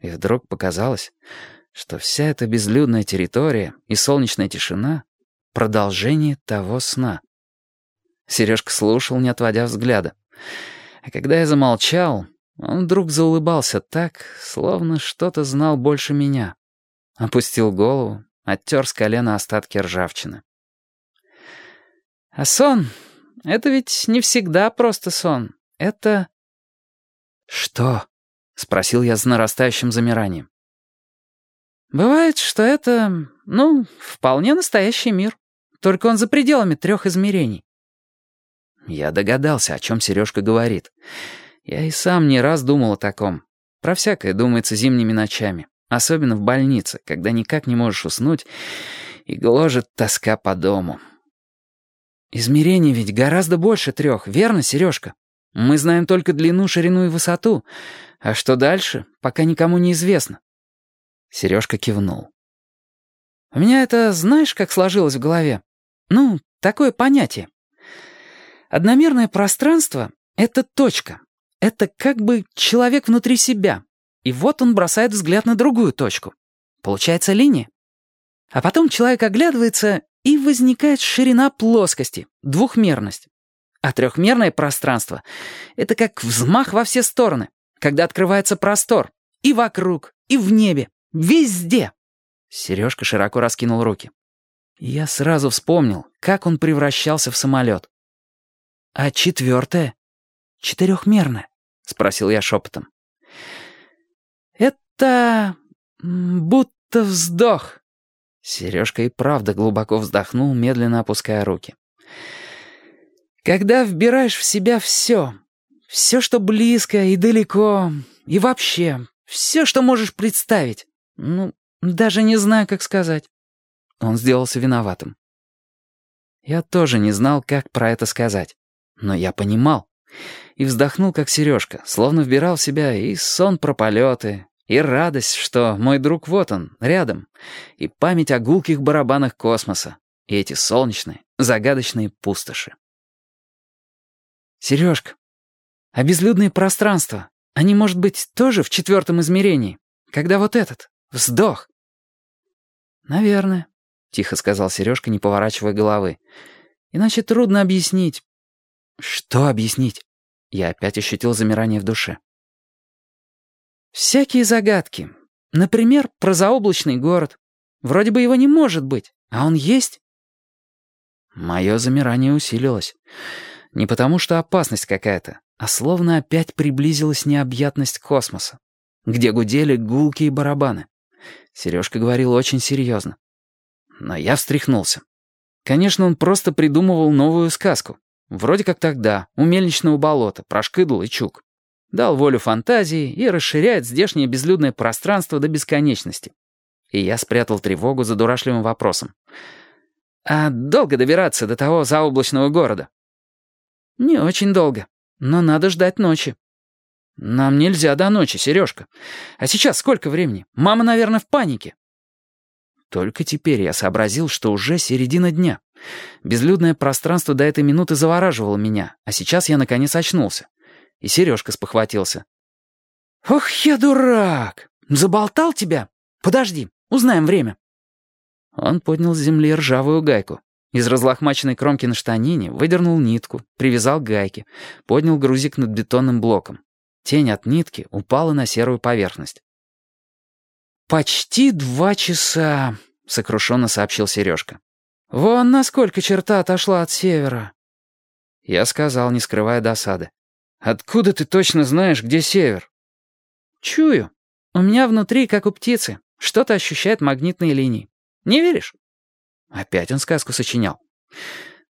И вдруг показалось, что вся эта безлюдная территория и солнечная тишина — продолжение того сна. Сережка слушал, не отводя взгляда. А когда я замолчал, он вдруг заулыбался так, словно что-то знал больше меня. Опустил голову, оттер с колена остатки ржавчины. А сон — это ведь не всегда просто сон. Это... «Что?» — спросил я с нарастающим замиранием. «Бывает, что это, ну, вполне настоящий мир. Только он за пределами трех измерений». Я догадался, о чем Сережка говорит. Я и сам не раз думал о таком. Про всякое думается зимними ночами. Особенно в больнице, когда никак не можешь уснуть и гложет тоска по дому. Измерений ведь гораздо больше трех, верно, Сережка? Мы знаем только длину, ширину и высоту. А что дальше, пока никому не известно. Сережка кивнул. У меня это знаешь, как сложилось в голове? Ну, такое понятие. Одномерное пространство — это точка. Это как бы человек внутри себя. И вот он бросает взгляд на другую точку. Получается линия. А потом человек оглядывается, и возникает ширина плоскости, двухмерность. А трехмерное пространство — это как взмах во все стороны, когда открывается простор. И вокруг, и в небе, везде. Сережка широко раскинул руки. Я сразу вспомнил, как он превращался в самолет. «А четвертое? Четырехмерное?» — спросил я шепотом. «Это... будто вздох». Сережка и правда глубоко вздохнул, медленно опуская руки. «Когда вбираешь в себя все, все, что близко и далеко, и вообще, все, что можешь представить, ну, даже не знаю, как сказать». Он сделался виноватым. Я тоже не знал, как про это сказать, но я понимал. И вздохнул, как сережка, словно вбирал в себя и сон про полеты, и радость, что мой друг вот он, рядом, и память о гулких барабанах космоса, и эти солнечные, загадочные пустоши. Сережка, а безлюдные пространства, они, может быть, тоже в четвертом измерении, когда вот этот, вздох? Наверное, тихо сказал Сережка, не поворачивая головы. Иначе трудно объяснить. Что объяснить? Я опять ощутил замирание в душе. Всякие загадки. Например, про заоблачный город. Вроде бы его не может быть, а он есть. Мое замирание усилилось. Не потому что опасность какая-то, а словно опять приблизилась необъятность космоса, где гудели гулкие барабаны. Сережка говорил очень серьезно. Но я встряхнулся. Конечно, он просто придумывал новую сказку. Вроде как тогда, у мельничного болота, про Шкыдл и Чук дал волю фантазии и расширяет здешнее безлюдное пространство до бесконечности. И я спрятал тревогу за дурашливым вопросом. «А долго добираться до того заоблачного города?» «Не очень долго, но надо ждать ночи». «Нам нельзя до ночи, Сережка. А сейчас сколько времени? Мама, наверное, в панике». Только теперь я сообразил, что уже середина дня. Безлюдное пространство до этой минуты завораживало меня, а сейчас я наконец очнулся. И Сережка спохватился. «Ох, я дурак! Заболтал тебя? Подожди, узнаем время». Он поднял с земли ржавую гайку. Из разлохмаченной кромки на штанине выдернул нитку, привязал гайки, поднял грузик над бетонным блоком. Тень от нитки упала на серую поверхность. «Почти два часа», — сокрушенно сообщил Сережка. «Вон насколько черта отошла от севера». Я сказал, не скрывая досады. «Откуда ты точно знаешь, где север?» «Чую. У меня внутри, как у птицы, что-то ощущает магнитные линии. Не веришь?» Опять он сказку сочинял.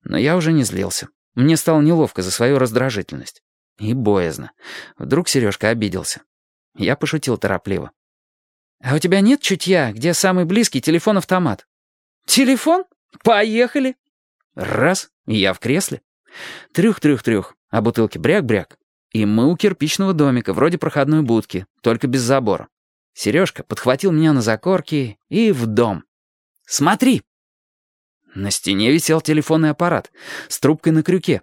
Но я уже не злился. Мне стало неловко за свою раздражительность. И боязно. Вдруг Сережка обиделся. Я пошутил торопливо. «А у тебя нет чутья, где самый близкий телефон-автомат?» «Телефон? Поехали!» Раз, и я в кресле. Трюх-трюх-трюх, а бутылки бряк-бряк. И мы у кирпичного домика, вроде проходной будки, только без забора. Сережка подхватил меня на закорки и в дом. «Смотри!» На стене висел телефонный аппарат с трубкой на крюке.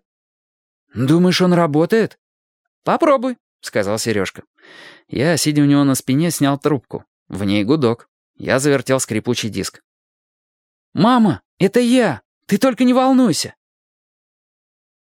«Думаешь, он работает?» «Попробуй», — сказал Сережка. Я, сидя у него на спине, снял трубку. В ней гудок. Я завертел скрипучий диск. «Мама, это я! Ты только не волнуйся!